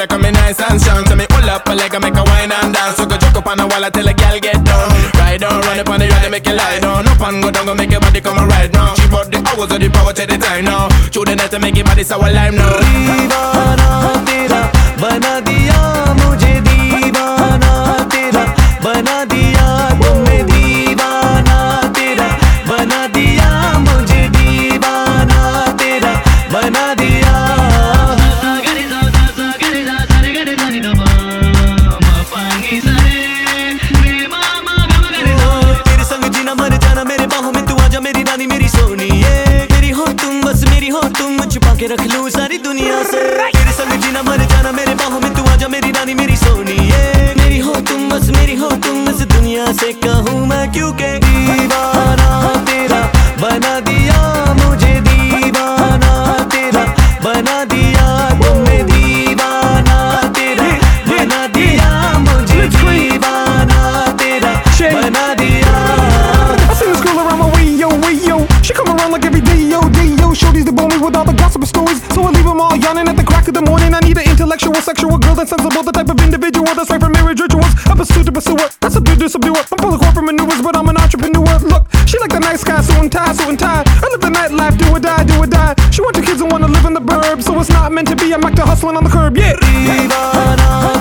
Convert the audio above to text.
my girl, like me nice and strong. So me pull up a leg and make a wine and dance. So go joke up on the wall till the girl get down. Ride down, run up on the yard and make it lie down. Up and go down, go make your body come and ride now. She brought the hours of the power to the time now. Through the night to make your body sour lime now. दीवाना तेरा बना दिया रख लू सारी दुनिया से। तेरे संग जीना मर जाना, मेरे बाहों में तू आ जा, मेरी रानी, मेरी सोनी। ये मेरी हो तुम, बस मेरी हो तुम बस दुनिया से कहूँ मैं क्यों के day, yo. Shorty's the me with all the gossip stories. So I leave them all yawning at the crack of the morning. I need an intellectual, sexual girl that's sensible, the type of individual that's right for marriage rituals. I pursue to pursue it. I subdue to subdue it. I'm full of corporate maneuvers, but I'm an entrepreneur. Look, she like the nice guy, suit and tie, suit and tie. I live the nightlife, do or die, do or die. She want two kids and wanna live in the burbs, so it's not meant to be. I'm back to hustling on the curb, yeah.